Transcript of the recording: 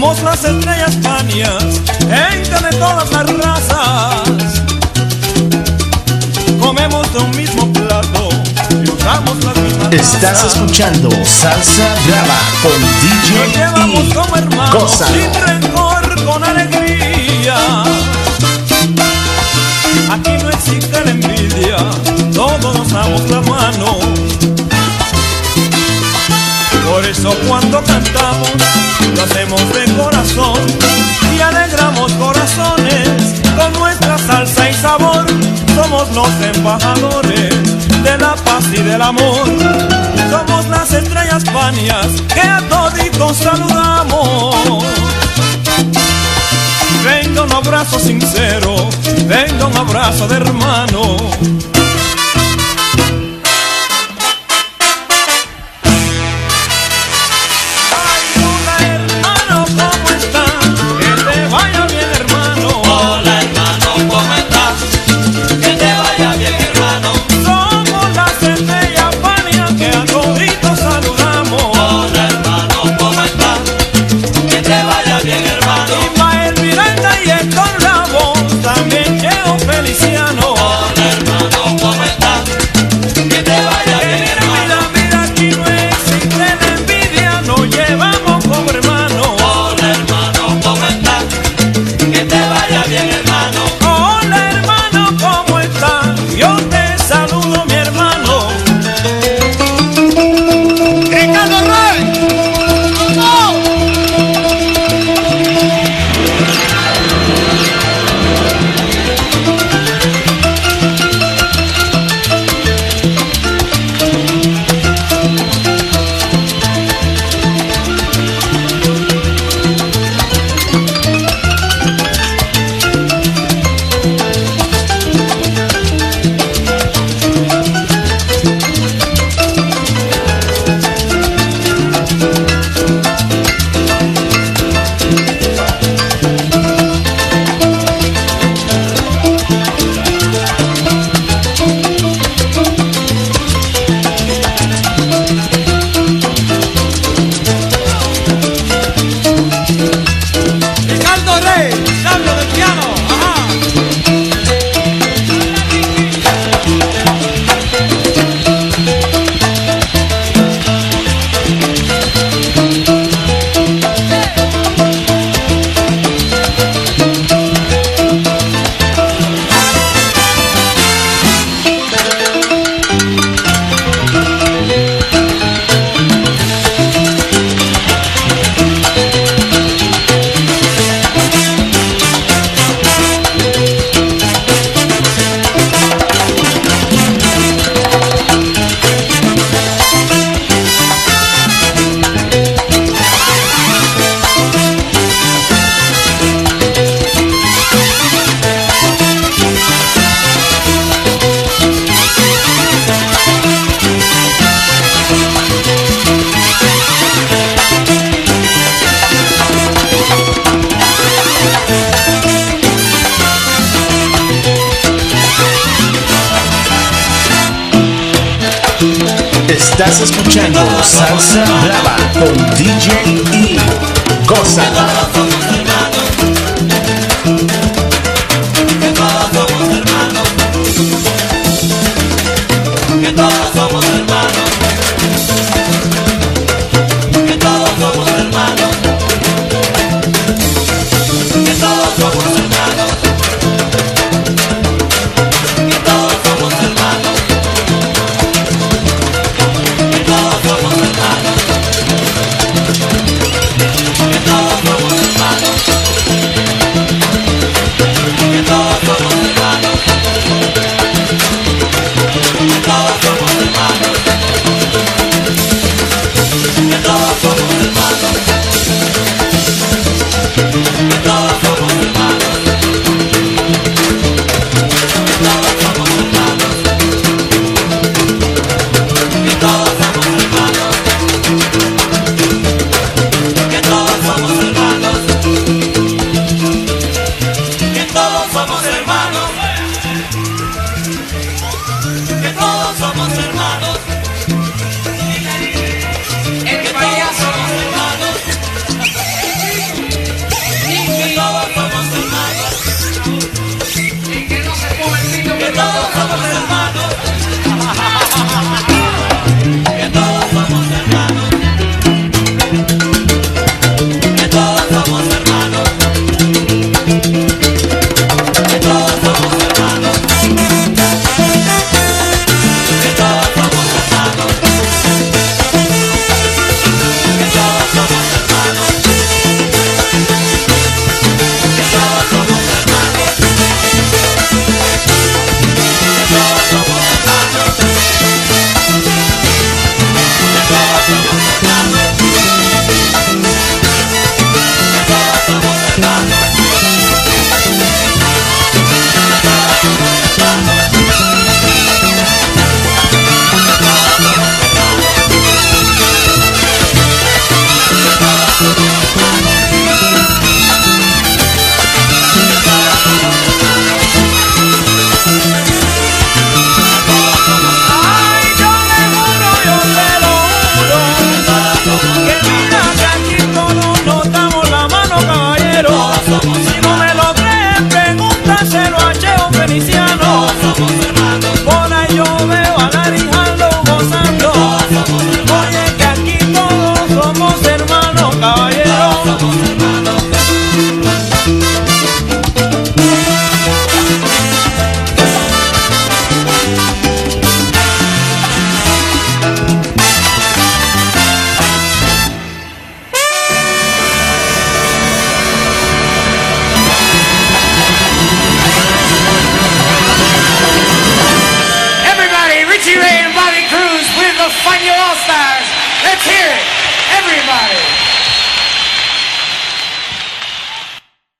Somos las estrellas panias, gente de todas las razas. Comemos de un mismo plato y usamos las mismas Estás escuchando Salsa Brava con Nos DJ llevamos E. como hermanos, sin rencor, con alegría. Salsa y sabor. Somos los embajadores de la paz y del amor. Somos las estrellas panias que a toditos saludamos. Venga un abrazo sincero, venga un abrazo de hermano. Estás escuchando Salsa Brava con DJ E. Gózalo.